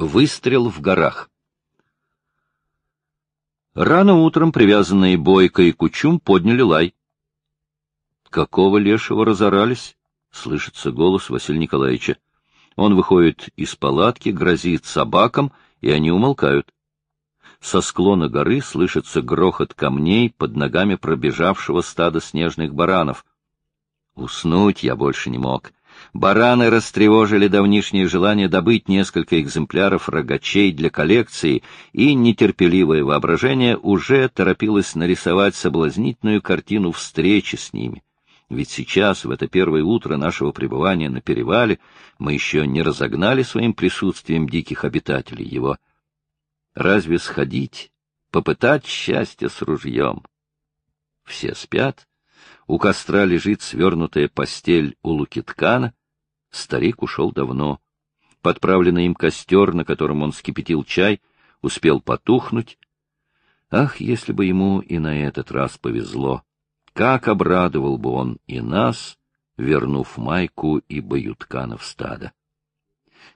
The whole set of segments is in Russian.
Выстрел в горах. Рано утром привязанные Бойко и Кучум подняли лай. «Какого лешего разорались?» — слышится голос Василия Николаевича. Он выходит из палатки, грозит собакам, и они умолкают. Со склона горы слышится грохот камней под ногами пробежавшего стада снежных баранов. Уснуть я больше не мог. Бараны растревожили давнишнее желание добыть несколько экземпляров рогачей для коллекции, и нетерпеливое воображение уже торопилось нарисовать соблазнительную картину встречи с ними. Ведь сейчас, в это первое утро нашего пребывания на перевале, мы еще не разогнали своим присутствием диких обитателей его. Разве сходить, попытать счастье с ружьем? Все спят. У костра лежит свернутая постель у Лукиткана. Старик ушел давно. Подправленный им костер, на котором он скипятил чай, успел потухнуть. Ах, если бы ему и на этот раз повезло! Как обрадовал бы он и нас, вернув Майку и Баюткана в стадо.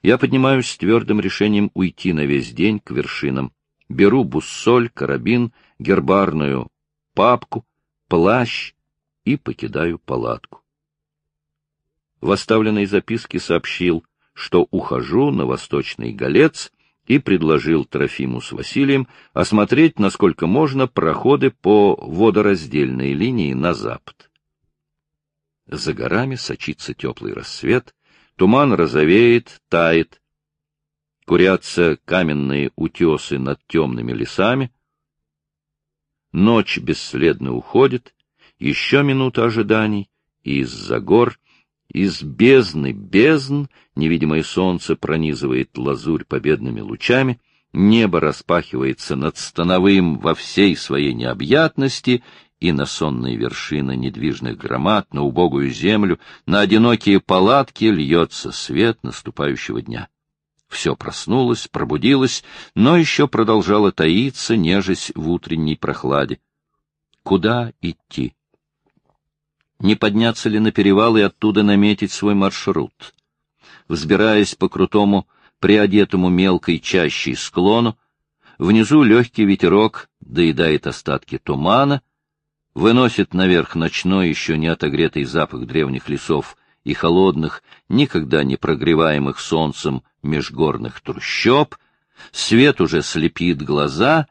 Я поднимаюсь с твердым решением уйти на весь день к вершинам. Беру буссоль, карабин, гербарную папку, плащ и покидаю палатку. В оставленной записке сообщил, что ухожу на восточный голец и предложил Трофиму с Василием осмотреть, насколько можно, проходы по водораздельной линии на запад. За горами сочится теплый рассвет, туман розовеет, тает, курятся каменные утесы над темными лесами, ночь бесследно уходит, еще минута ожиданий, и из-за гор из бездны бездн невидимое солнце пронизывает лазурь победными лучами, небо распахивается над становым во всей своей необъятности, и на сонные вершины недвижных громад, на убогую землю, на одинокие палатки льется свет наступающего дня. Все проснулось, пробудилось, но еще продолжало таиться, нежесть в утренней прохладе. Куда идти? Не подняться ли на перевал и оттуда наметить свой маршрут. Взбираясь по крутому, приодетому мелкой чащей склону, внизу легкий ветерок доедает остатки тумана, выносит наверх ночной еще не отогретый запах древних лесов и холодных, никогда не прогреваемых солнцем межгорных трущоб, свет уже слепит глаза,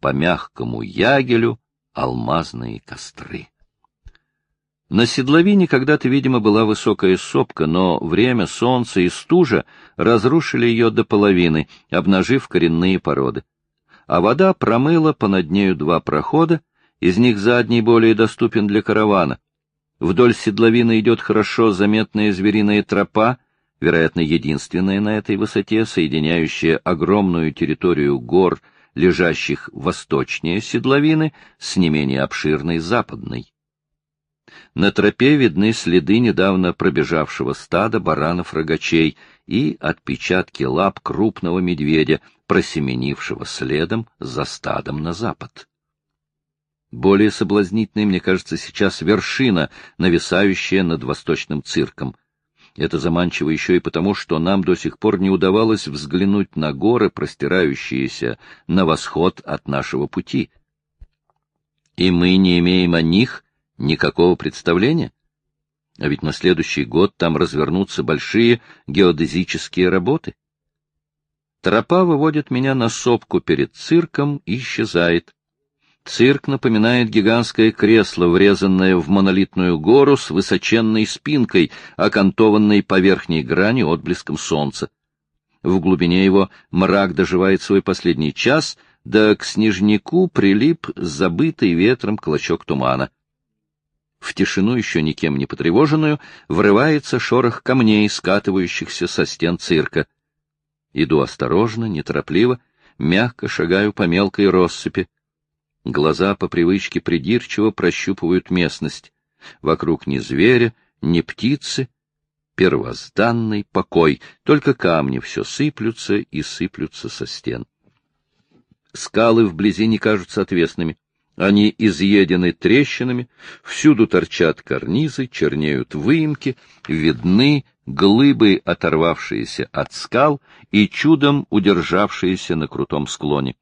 по мягкому ягелю алмазные костры. На седловине когда-то, видимо, была высокая сопка, но время, солнце и стужа разрушили ее до половины, обнажив коренные породы. А вода промыла понад нею два прохода, из них задний более доступен для каравана. Вдоль седловины идет хорошо заметная звериная тропа, вероятно, единственная на этой высоте, соединяющая огромную территорию гор, лежащих восточнее седловины, с не менее обширной западной. На тропе видны следы недавно пробежавшего стада баранов-рогачей и отпечатки лап крупного медведя, просеменившего следом за стадом на запад. Более соблазнительной, мне кажется, сейчас вершина, нависающая над восточным цирком. Это заманчиво еще и потому, что нам до сих пор не удавалось взглянуть на горы, простирающиеся на восход от нашего пути. И мы не имеем о них Никакого представления? А ведь на следующий год там развернутся большие геодезические работы. Тропа выводит меня на сопку перед цирком и исчезает. Цирк напоминает гигантское кресло, врезанное в монолитную гору с высоченной спинкой, окантованной по верхней грани отблеском солнца. В глубине его мрак доживает свой последний час, да к снежнику прилип забытый ветром клочок тумана. В тишину, еще никем не потревоженную, врывается шорох камней, скатывающихся со стен цирка. Иду осторожно, неторопливо, мягко шагаю по мелкой россыпи. Глаза по привычке придирчиво прощупывают местность. Вокруг ни зверя, ни птицы, первозданный покой, только камни все сыплются и сыплются со стен. Скалы вблизи не кажутся отвесными. Они изъедены трещинами, всюду торчат карнизы, чернеют выемки, видны глыбы, оторвавшиеся от скал и чудом удержавшиеся на крутом склоне.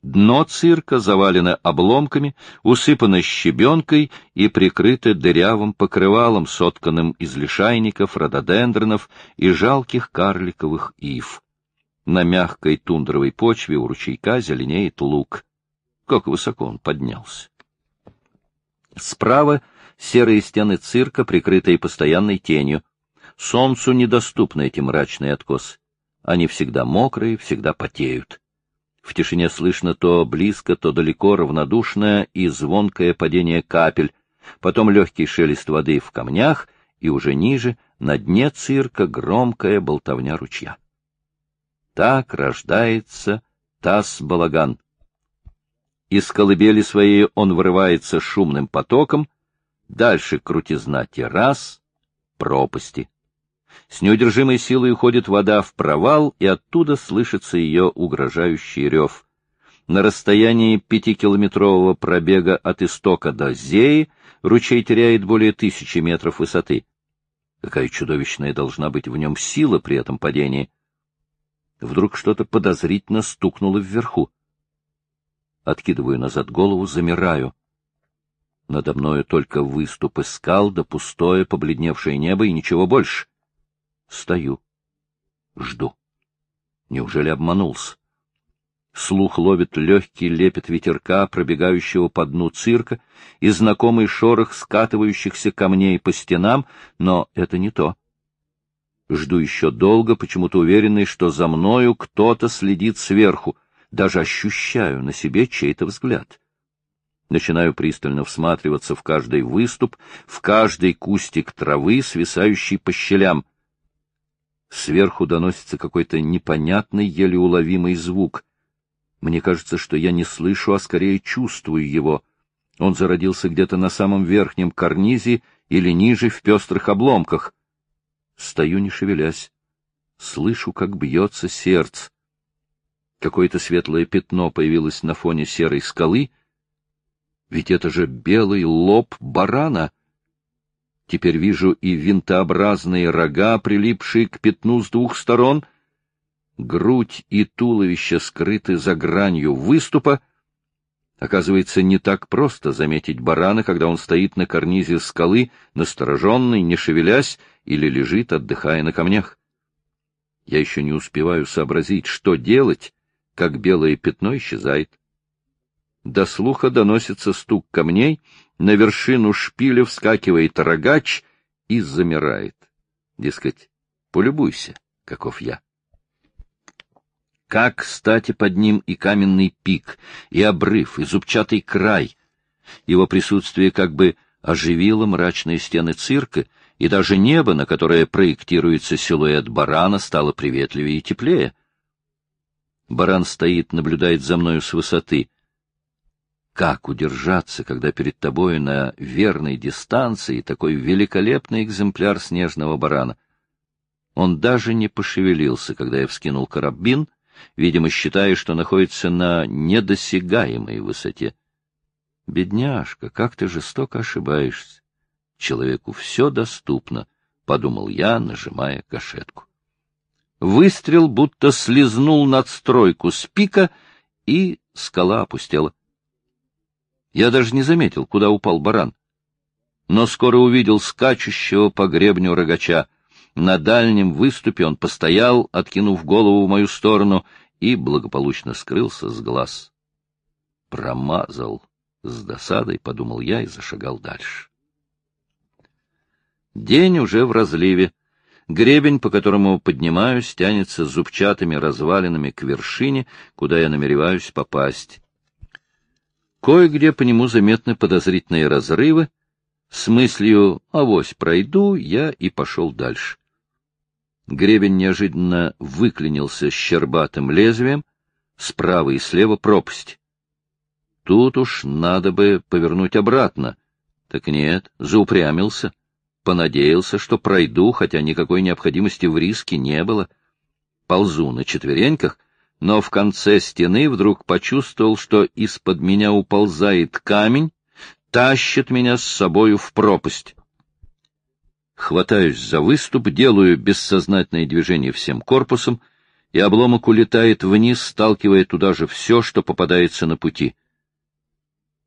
Дно цирка завалено обломками, усыпано щебенкой и прикрыто дырявым покрывалом, сотканным из лишайников, рододендронов и жалких карликовых ив. На мягкой тундровой почве у ручейка зеленеет лук. Как высоко он поднялся. Справа серые стены цирка, прикрытые постоянной тенью. Солнцу недоступны эти мрачные откосы. Они всегда мокрые, всегда потеют. В тишине слышно то близко, то далеко равнодушное и звонкое падение капель, потом легкий шелест воды в камнях, и уже ниже, на дне цирка, громкая болтовня ручья. Так рождается таз-балаган. Из колыбели своей он вырывается шумным потоком, дальше крутизна террас, пропасти. С неудержимой силой уходит вода в провал, и оттуда слышится ее угрожающий рев. На расстоянии пятикилометрового пробега от истока до Зеи ручей теряет более тысячи метров высоты. Какая чудовищная должна быть в нем сила при этом падении! Вдруг что-то подозрительно стукнуло вверху. Откидываю назад голову, замираю. Надо мною только выступы скал да пустое побледневшее небо и ничего больше. Стою. Жду. Неужели обманулся? Слух ловит легкий лепет ветерка, пробегающего по дну цирка, и знакомый шорох скатывающихся камней по стенам, но это не то. Жду еще долго, почему-то уверенный, что за мною кто-то следит сверху, даже ощущаю на себе чей-то взгляд. Начинаю пристально всматриваться в каждый выступ, в каждый кустик травы, свисающий по щелям. Сверху доносится какой-то непонятный, еле уловимый звук. Мне кажется, что я не слышу, а скорее чувствую его. Он зародился где-то на самом верхнем карнизе или ниже в пестрых обломках. Стою, не шевелясь. Слышу, как бьется сердце. Какое-то светлое пятно появилось на фоне серой скалы. Ведь это же белый лоб барана — Теперь вижу и винтообразные рога, прилипшие к пятну с двух сторон. Грудь и туловище скрыты за гранью выступа. Оказывается, не так просто заметить барана, когда он стоит на карнизе скалы, настороженный, не шевелясь, или лежит, отдыхая на камнях. Я еще не успеваю сообразить, что делать, как белое пятно исчезает. До слуха доносится стук камней, на вершину шпиля вскакивает рогач и замирает. Дескать, полюбуйся, каков я. Как, кстати, под ним и каменный пик, и обрыв, и зубчатый край. Его присутствие как бы оживило мрачные стены цирка, и даже небо, на которое проектируется силуэт барана, стало приветливее и теплее. Баран стоит, наблюдает за мною с высоты. Как удержаться, когда перед тобой на верной дистанции такой великолепный экземпляр снежного барана? Он даже не пошевелился, когда я вскинул карабин, видимо, считая, что находится на недосягаемой высоте. Бедняжка, как ты жестоко ошибаешься. Человеку все доступно, — подумал я, нажимая кашетку. Выстрел будто слезнул надстройку с пика, и скала опустела. Я даже не заметил, куда упал баран. Но скоро увидел скачущего по гребню рогача. На дальнем выступе он постоял, откинув голову в мою сторону, и благополучно скрылся с глаз. Промазал. С досадой подумал я и зашагал дальше. День уже в разливе. Гребень, по которому поднимаюсь, тянется зубчатыми развалинами к вершине, куда я намереваюсь попасть. Кое-где по нему заметны подозрительные разрывы. С мыслью «авось пройду» я и пошел дальше. Гребень неожиданно выклинился щербатым лезвием, справа и слева пропасть. Тут уж надо бы повернуть обратно. Так нет, заупрямился. Понадеялся, что пройду, хотя никакой необходимости в риске не было. Ползу на четвереньках, но в конце стены вдруг почувствовал, что из-под меня уползает камень, тащит меня с собою в пропасть. Хватаюсь за выступ, делаю бессознательное движение всем корпусом, и обломок улетает вниз, сталкивая туда же все, что попадается на пути.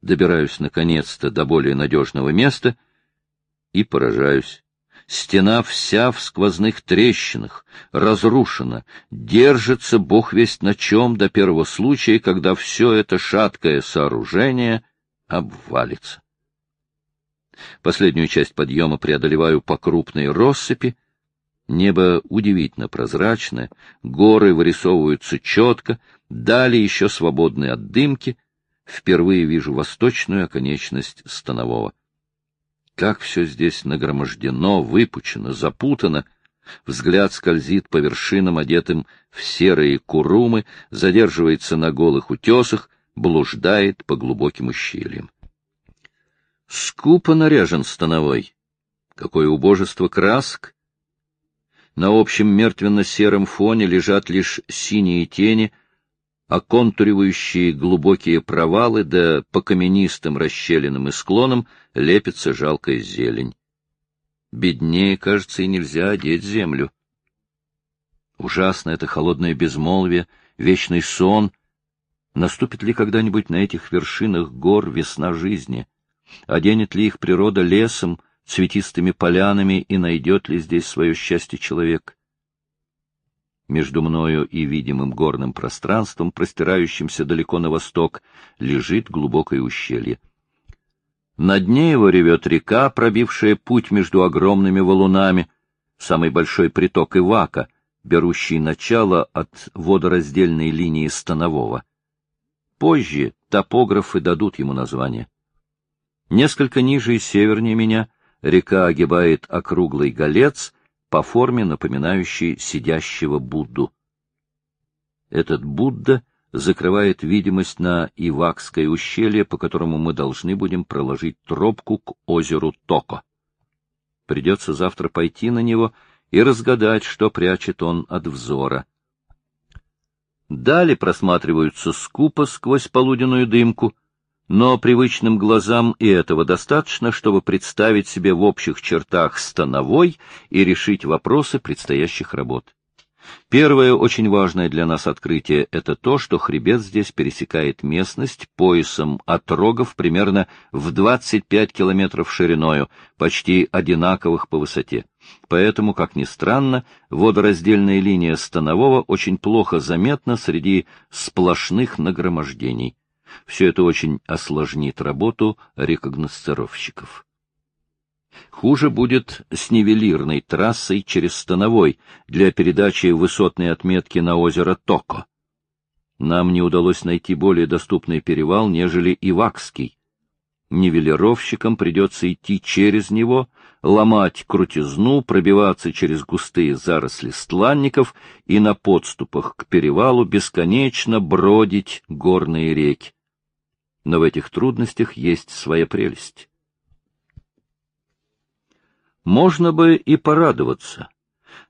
Добираюсь, наконец-то, до более надежного места и поражаюсь. Стена вся в сквозных трещинах, разрушена, держится бог весть на чем до первого случая, когда все это шаткое сооружение обвалится. Последнюю часть подъема преодолеваю по крупной россыпи. Небо удивительно прозрачное, горы вырисовываются четко, далее еще свободны от дымки. Впервые вижу восточную оконечность Станового. Как все здесь нагромождено, выпучено, запутано. Взгляд скользит по вершинам, одетым в серые курумы, задерживается на голых утесах, блуждает по глубоким ущельям. Скупо наряжен становой. Какое убожество красок! На общем мертвенно-сером фоне лежат лишь синие тени, оконтуривающие глубокие провалы, да по каменистым расщелинам и склонам лепится жалкая зелень. Беднее, кажется, и нельзя одеть землю. Ужасно это холодное безмолвие, вечный сон. Наступит ли когда-нибудь на этих вершинах гор весна жизни? Оденет ли их природа лесом, цветистыми полянами, и найдет ли здесь свое счастье человек? Между мною и видимым горным пространством, простирающимся далеко на восток, лежит глубокое ущелье. На дне его ревет река, пробившая путь между огромными валунами, самый большой приток Ивака, берущий начало от водораздельной линии Станового. Позже топографы дадут ему название. Несколько ниже и севернее меня река огибает округлый голец, по форме напоминающий сидящего Будду. Этот Будда закрывает видимость на Ивакское ущелье, по которому мы должны будем проложить тропку к озеру Токо. Придется завтра пойти на него и разгадать, что прячет он от взора. Далее просматриваются скупо сквозь полуденную дымку — но привычным глазам и этого достаточно, чтобы представить себе в общих чертах становой и решить вопросы предстоящих работ. Первое очень важное для нас открытие — это то, что хребет здесь пересекает местность поясом отрогов примерно в 25 километров шириною, почти одинаковых по высоте. Поэтому, как ни странно, водораздельная линия станового очень плохо заметна среди сплошных нагромождений. Все это очень осложнит работу рекогносцировщиков. Хуже будет с нивелирной трассой через Становой для передачи высотной отметки на озеро Токо. Нам не удалось найти более доступный перевал, нежели Ивакский. Нивелировщикам придется идти через него, ломать крутизну, пробиваться через густые заросли стланников и на подступах к перевалу бесконечно бродить горные реки но в этих трудностях есть своя прелесть. Можно бы и порадоваться,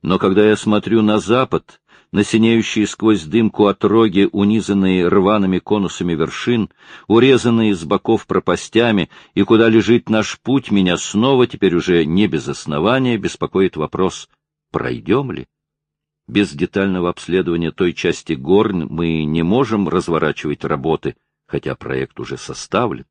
но когда я смотрю на запад, на синеющие сквозь дымку отроги, унизанные рваными конусами вершин, урезанные с боков пропастями, и куда лежит наш путь, меня снова, теперь уже не без основания, беспокоит вопрос, пройдем ли? Без детального обследования той части гор мы не можем разворачивать работы — хотя проект уже составлен.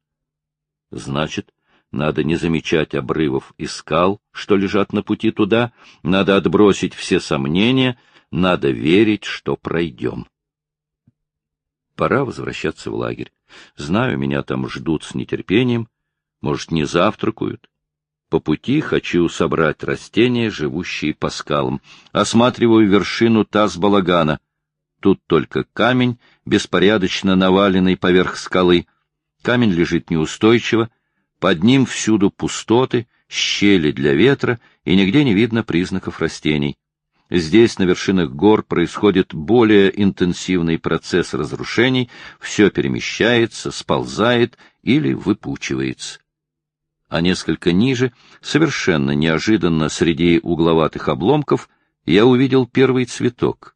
Значит, надо не замечать обрывов и скал, что лежат на пути туда, надо отбросить все сомнения, надо верить, что пройдем. Пора возвращаться в лагерь. Знаю, меня там ждут с нетерпением, может, не завтракают. По пути хочу собрать растения, живущие по скалам. Осматриваю вершину Таз-Балагана. Тут только камень, беспорядочно наваленный поверх скалы. Камень лежит неустойчиво, под ним всюду пустоты, щели для ветра, и нигде не видно признаков растений. Здесь, на вершинах гор, происходит более интенсивный процесс разрушений, все перемещается, сползает или выпучивается. А несколько ниже, совершенно неожиданно среди угловатых обломков, я увидел первый цветок —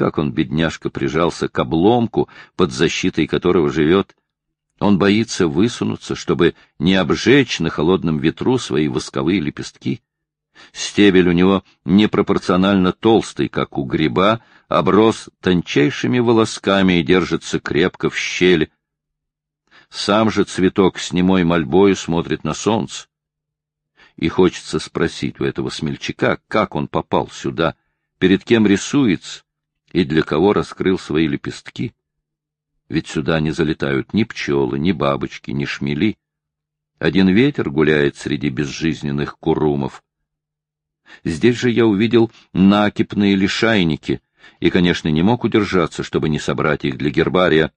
как он, бедняжка, прижался к обломку, под защитой которого живет. Он боится высунуться, чтобы не обжечь на холодном ветру свои восковые лепестки. Стебель у него непропорционально толстый, как у гриба, оброс тончайшими волосками и держится крепко в щели. Сам же цветок с немой мольбою смотрит на солнце. И хочется спросить у этого смельчака, как он попал сюда, перед кем рисуется и для кого раскрыл свои лепестки. Ведь сюда не залетают ни пчелы, ни бабочки, ни шмели. Один ветер гуляет среди безжизненных курумов. Здесь же я увидел накипные лишайники и, конечно, не мог удержаться, чтобы не собрать их для гербария.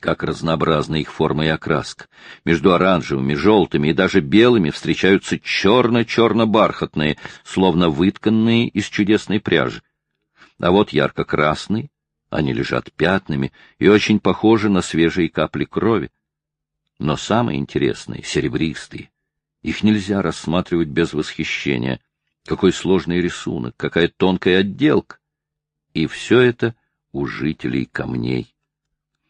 Как разнообразна их форма и окраска. Между оранжевыми, желтыми и даже белыми встречаются черно-черно-бархатные, словно вытканные из чудесной пряжи. А вот ярко-красный, они лежат пятнами и очень похожи на свежие капли крови. Но самые интересные — серебристые. Их нельзя рассматривать без восхищения. Какой сложный рисунок, какая тонкая отделка. И все это у жителей камней.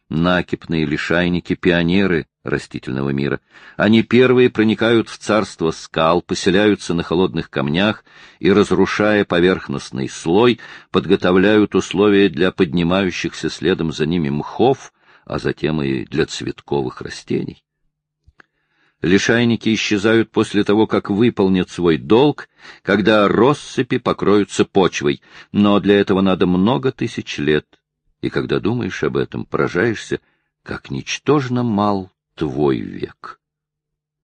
Накипные лишайники — пионеры растительного мира. Они первые проникают в царство скал, поселяются на холодных камнях и, разрушая поверхностный слой, подготовляют условия для поднимающихся следом за ними мхов, а затем и для цветковых растений. Лишайники исчезают после того, как выполнят свой долг, когда россыпи покроются почвой, но для этого надо много тысяч лет. И когда думаешь об этом, поражаешься, как ничтожно мал твой век.